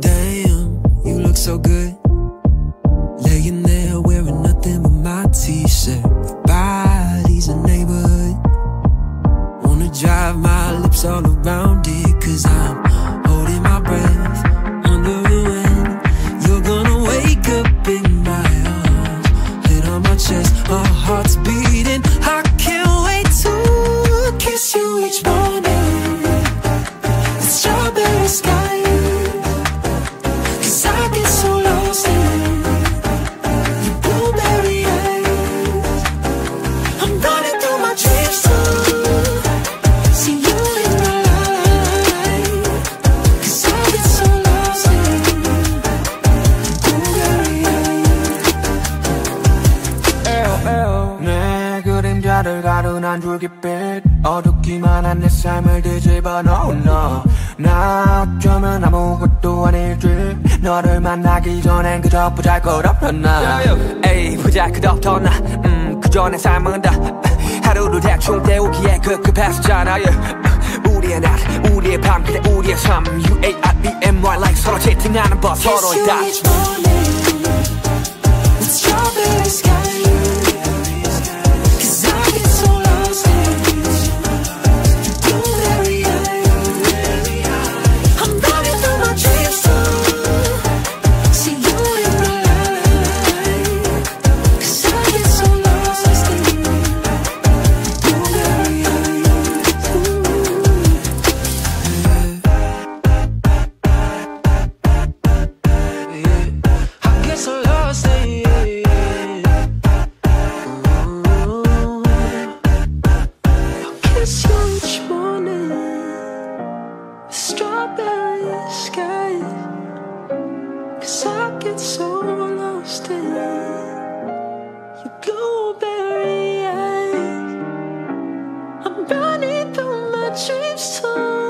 Damn, you look so good. Laying there wearing nothing but my t-shirt. Body's a neighborhood. Wanna drive my lips all around it, cause I'm 그림자를 가둔한 줄깃빛. 어둡기만 한 내 삶을 뒤집어 놓은 너나 어쩌면 아무것도 아닐지. 너를 만나기 전엔 그저 보잘것없던 나. 에이 보잘것없던 나 음 그저 내 삶은 다 하루를 대충 때우기에 급급했었잖아 yeah. 우리의 낮 우리의 밤 그래 우리의 삶. U-A-I-B-M-Y like 서로 채팅하는 법 서로의 다. morning. With strawberry skies. kiss you each morning with strawberry skies. Cause I get so lost in your blueberry eyes. I'm running through my dreams too.